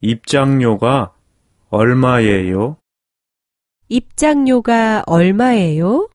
입장료가 얼마예요? 입장료가 얼마예요?